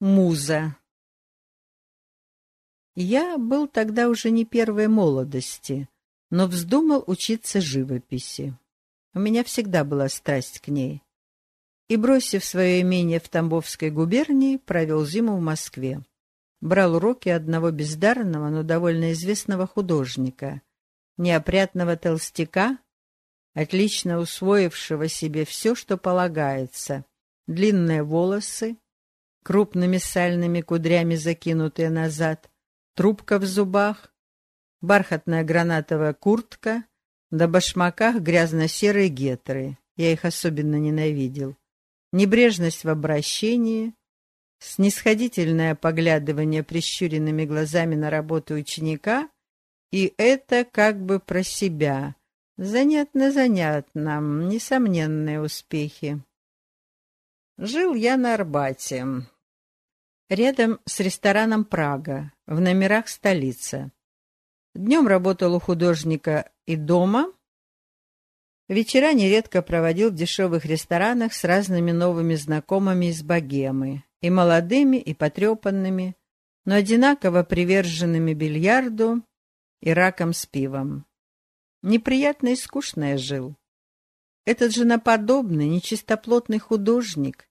Муза. Я был тогда уже не первой молодости, но вздумал учиться живописи. У меня всегда была страсть к ней. И, бросив свое имение в Тамбовской губернии, провел зиму в Москве. Брал уроки одного бездарного, но довольно известного художника, неопрятного толстяка, отлично усвоившего себе все, что полагается, длинные волосы, крупными сальными кудрями закинутые назад, трубка в зубах, бархатная гранатовая куртка, на башмаках грязно-серые гетры. Я их особенно ненавидел. Небрежность в обращении, снисходительное поглядывание прищуренными глазами на работу ученика, и это как бы про себя. Занятно-занятно, несомненные успехи. Жил я на Арбате, Рядом с рестораном «Прага», в номерах столица. Днем работал у художника и дома. Вечера нередко проводил в дешевых ресторанах с разными новыми знакомыми из богемы, и молодыми, и потрепанными, но одинаково приверженными бильярду и раком с пивом. Неприятно и скучно я жил. Этот женоподобный, нечистоплотный художник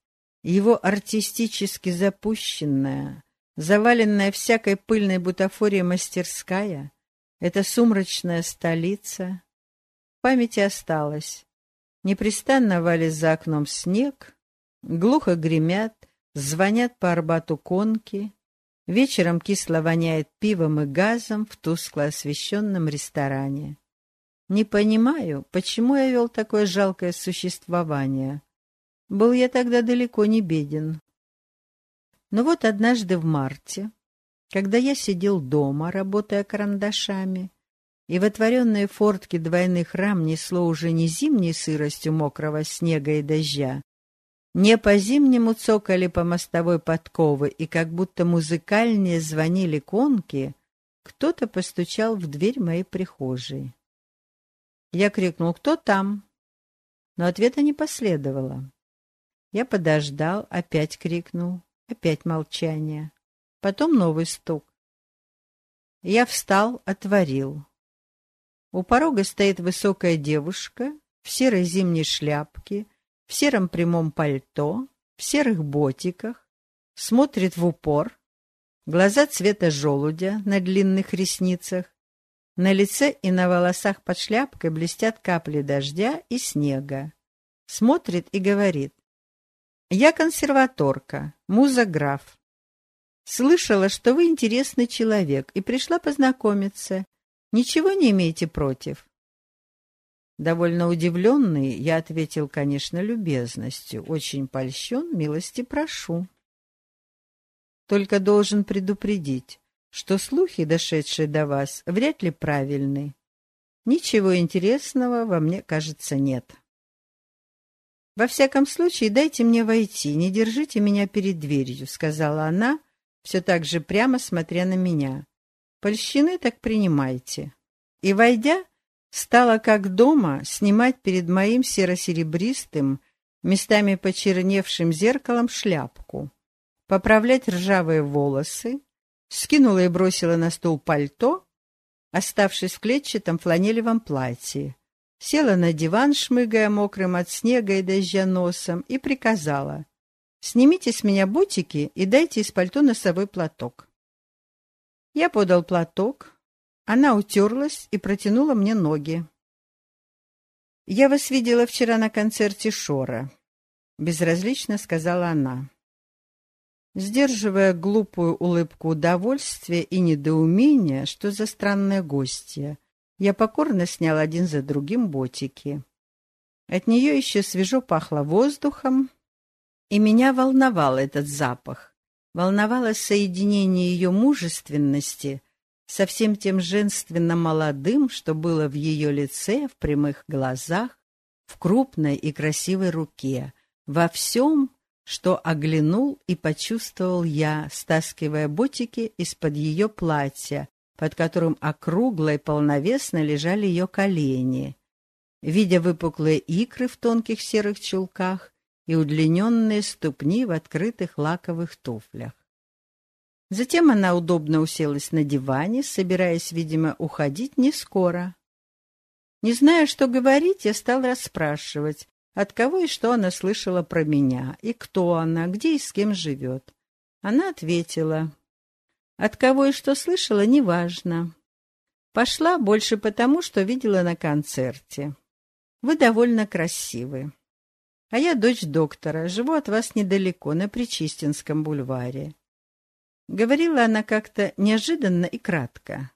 его артистически запущенная, заваленная всякой пыльной бутафорией мастерская, эта сумрачная столица, в памяти осталась. Непрестанно валит за окном снег, глухо гремят, звонят по Арбату конки, вечером кисло воняет пивом и газом в тускло освещенном ресторане. Не понимаю, почему я вел такое жалкое существование — был я тогда далеко не беден. Но вот однажды в марте, когда я сидел дома, работая карандашами, и в отворенные фортки двойных рам несло уже не зимней сыростью мокрого снега и дождя, не по-зимнему цокали по мостовой подковы и как будто музыкальнее звонили конки, кто-то постучал в дверь моей прихожей. Я крикнул «Кто там?», но ответа не последовало. Я подождал, опять крикнул, опять молчание. Потом новый стук. Я встал, отворил. У порога стоит высокая девушка в серой зимней шляпке, в сером прямом пальто, в серых ботиках, смотрит в упор, глаза цвета желудя на длинных ресницах, на лице и на волосах под шляпкой блестят капли дождя и снега. Смотрит и говорит. Я консерваторка, муза граф. Слышала, что вы интересный человек, и пришла познакомиться. Ничего не имеете против?» Довольно удивленный, я ответил, конечно, любезностью. «Очень польщен, милости прошу». Только должен предупредить, что слухи, дошедшие до вас, вряд ли правильны. Ничего интересного во мне, кажется, нет. «Во всяком случае, дайте мне войти, не держите меня перед дверью», — сказала она, все так же прямо смотря на меня. «Польщины так принимайте». И, войдя, стала как дома снимать перед моим серо-серебристым, местами почерневшим зеркалом шляпку, поправлять ржавые волосы, скинула и бросила на стол пальто, оставшись в клетчатом фланелевом платье, села на диван, шмыгая мокрым от снега и дождя носом, и приказала «Снимите с меня бутики и дайте из пальто носовой платок». Я подал платок, она утерлась и протянула мне ноги. «Я вас видела вчера на концерте Шора», — безразлично сказала она. Сдерживая глупую улыбку удовольствия и недоумения, что за странное гостья, я покорно снял один за другим ботики. От нее еще свежо пахло воздухом, и меня волновал этот запах. Волновало соединение ее мужественности со всем тем женственно-молодым, что было в ее лице, в прямых глазах, в крупной и красивой руке, во всем, что оглянул и почувствовал я, стаскивая ботики из-под ее платья, под которым округло и полновесно лежали ее колени, видя выпуклые икры в тонких серых чулках и удлиненные ступни в открытых лаковых туфлях. Затем она удобно уселась на диване, собираясь, видимо, уходить не скоро. Не зная, что говорить, я стал расспрашивать, от кого и что она слышала про меня, и кто она, где и с кем живет. Она ответила, от кого и что слышала, неважно. Пошла больше потому, что видела на концерте. Вы довольно красивы. А я дочь доктора, живу от вас недалеко, на Причистинском бульваре. Говорила она как-то неожиданно и кратко.